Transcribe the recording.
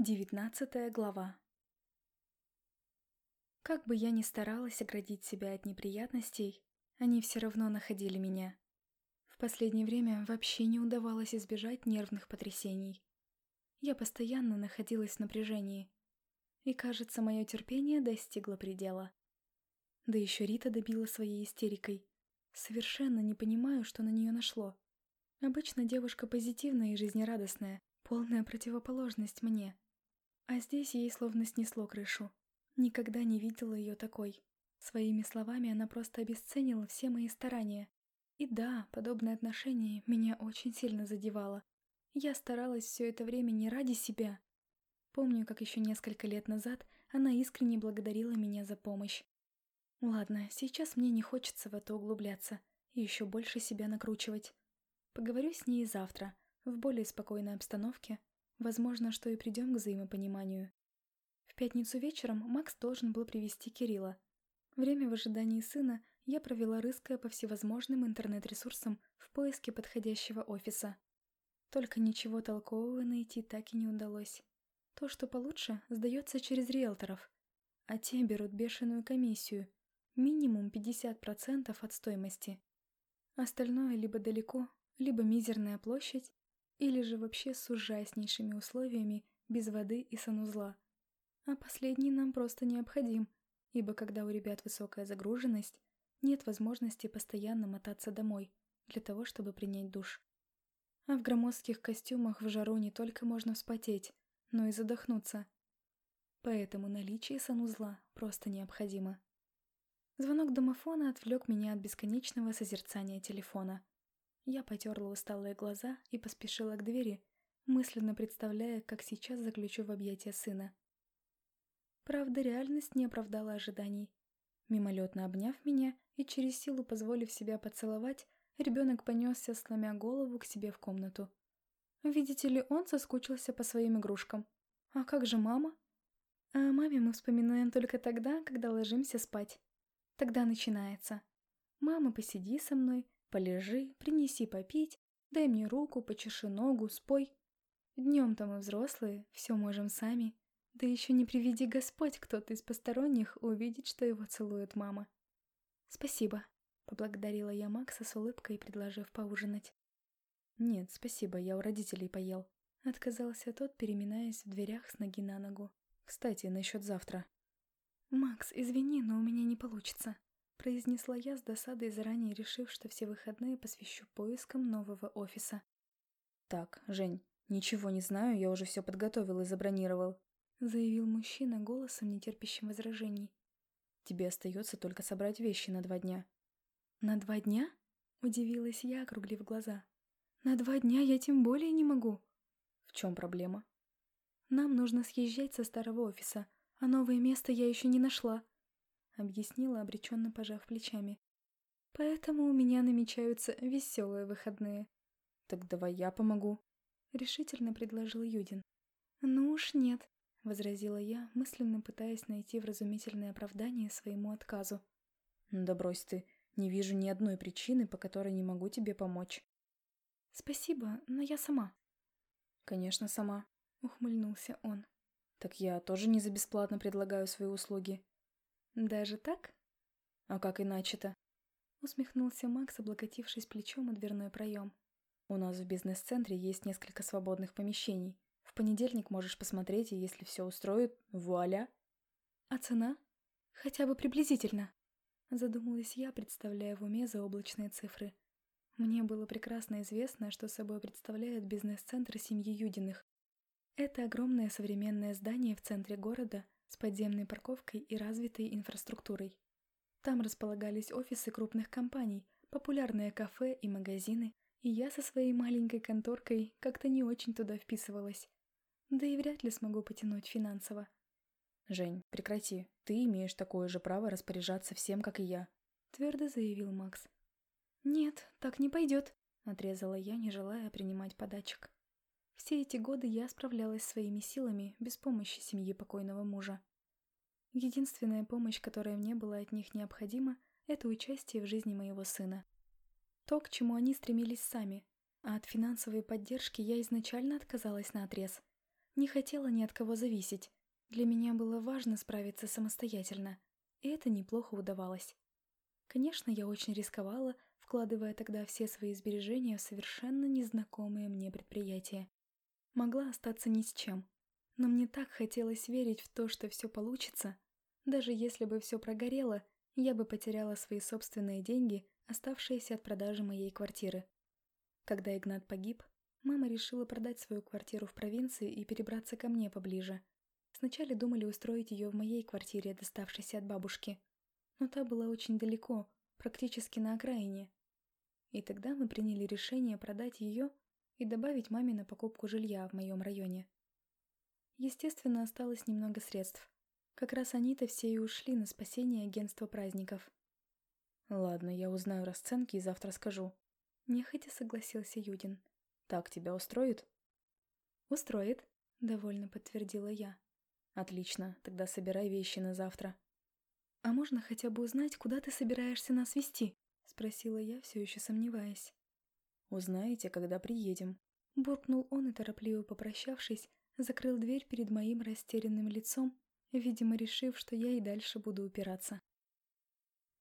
Девятнадцатая глава Как бы я ни старалась оградить себя от неприятностей, они все равно находили меня. В последнее время вообще не удавалось избежать нервных потрясений. Я постоянно находилась в напряжении. И, кажется, мое терпение достигло предела. Да еще Рита добила своей истерикой. Совершенно не понимаю, что на нее нашло. Обычно девушка позитивная и жизнерадостная, полная противоположность мне. А здесь ей словно снесло крышу. Никогда не видела ее такой. Своими словами она просто обесценила все мои старания. И да, подобное отношение меня очень сильно задевало. Я старалась все это время не ради себя. Помню, как еще несколько лет назад она искренне благодарила меня за помощь. Ладно, сейчас мне не хочется в это углубляться и еще больше себя накручивать. Поговорю с ней завтра, в более спокойной обстановке, Возможно, что и придем к взаимопониманию. В пятницу вечером Макс должен был привести Кирилла. Время в ожидании сына я провела рыская по всевозможным интернет-ресурсам в поиске подходящего офиса. Только ничего толкового найти так и не удалось. То, что получше, сдается через риэлторов, а те берут бешеную комиссию, минимум 50% от стоимости. Остальное либо далеко, либо мизерная площадь, или же вообще с ужаснейшими условиями, без воды и санузла. А последний нам просто необходим, ибо когда у ребят высокая загруженность, нет возможности постоянно мотаться домой, для того, чтобы принять душ. А в громоздких костюмах в жару не только можно вспотеть, но и задохнуться. Поэтому наличие санузла просто необходимо. Звонок домофона отвлек меня от бесконечного созерцания телефона. Я потерла усталые глаза и поспешила к двери, мысленно представляя, как сейчас заключу в объятия сына. Правда, реальность не оправдала ожиданий. Мимолетно обняв меня и через силу позволив себя поцеловать, ребенок понесся, сломя голову к себе в комнату. Видите ли, он соскучился по своим игрушкам. А как же мама? О маме мы вспоминаем только тогда, когда ложимся спать. Тогда начинается. «Мама, посиди со мной, Полежи, принеси попить, дай мне руку, почеши ногу, спой. Днем-то мы взрослые, все можем сами. Да еще не приведи Господь кто-то из посторонних увидеть, что его целует мама. Спасибо, поблагодарила я Макса с улыбкой, предложив поужинать. Нет, спасибо, я у родителей поел. Отказался тот, переминаясь в дверях с ноги на ногу. Кстати, насчет завтра. Макс, извини, но у меня не получится произнесла я с досадой, заранее решив, что все выходные посвящу поискам нового офиса. «Так, Жень, ничего не знаю, я уже все подготовил и забронировал», заявил мужчина голосом, нетерпящим возражений. «Тебе остается только собрать вещи на два дня». «На два дня?» – удивилась я, округлив глаза. «На два дня я тем более не могу». «В чем проблема?» «Нам нужно съезжать со старого офиса, а новое место я еще не нашла», объяснила, обреченно пожав плечами. «Поэтому у меня намечаются веселые выходные». «Так давай я помогу», — решительно предложил Юдин. «Ну уж нет», — возразила я, мысленно пытаясь найти вразумительное оправдание своему отказу. «Да брось ты, не вижу ни одной причины, по которой не могу тебе помочь». «Спасибо, но я сама». «Конечно, сама», — ухмыльнулся он. «Так я тоже не за бесплатно предлагаю свои услуги. «Даже так?» «А как иначе-то?» Усмехнулся Макс, облокотившись плечом о дверной проем. «У нас в бизнес-центре есть несколько свободных помещений. В понедельник можешь посмотреть, и если все устроит, вуаля!» «А цена? Хотя бы приблизительно?» Задумалась я, представляя в уме заоблачные цифры. Мне было прекрасно известно, что собой представляет бизнес-центр семьи Юдиных. Это огромное современное здание в центре города – с подземной парковкой и развитой инфраструктурой. Там располагались офисы крупных компаний, популярные кафе и магазины, и я со своей маленькой конторкой как-то не очень туда вписывалась. Да и вряд ли смогу потянуть финансово. «Жень, прекрати. Ты имеешь такое же право распоряжаться всем, как и я», — твердо заявил Макс. «Нет, так не пойдет», — отрезала я, не желая принимать подачек. Все эти годы я справлялась своими силами без помощи семьи покойного мужа. Единственная помощь, которая мне была от них необходима, это участие в жизни моего сына. То, к чему они стремились сами, а от финансовой поддержки я изначально отказалась на отрез. Не хотела ни от кого зависеть. Для меня было важно справиться самостоятельно, и это неплохо удавалось. Конечно, я очень рисковала, вкладывая тогда все свои сбережения в совершенно незнакомые мне предприятия. Могла остаться ни с чем, но мне так хотелось верить в то, что все получится. Даже если бы все прогорело, я бы потеряла свои собственные деньги, оставшиеся от продажи моей квартиры. Когда Игнат погиб, мама решила продать свою квартиру в провинции и перебраться ко мне поближе. Сначала думали устроить ее в моей квартире, доставшейся от бабушки. Но та была очень далеко, практически на окраине. И тогда мы приняли решение продать ее и добавить маме на покупку жилья в моем районе. Естественно, осталось немного средств. Как раз они-то все и ушли на спасение агентства праздников. «Ладно, я узнаю расценки и завтра скажу». Нехотя согласился Юдин. «Так тебя устроит?» «Устроит», — довольно подтвердила я. «Отлично, тогда собирай вещи на завтра». «А можно хотя бы узнать, куда ты собираешься нас вести?» — спросила я, все еще сомневаясь. «Узнаете, когда приедем», — буркнул он и, торопливо попрощавшись, закрыл дверь перед моим растерянным лицом, видимо, решив, что я и дальше буду упираться.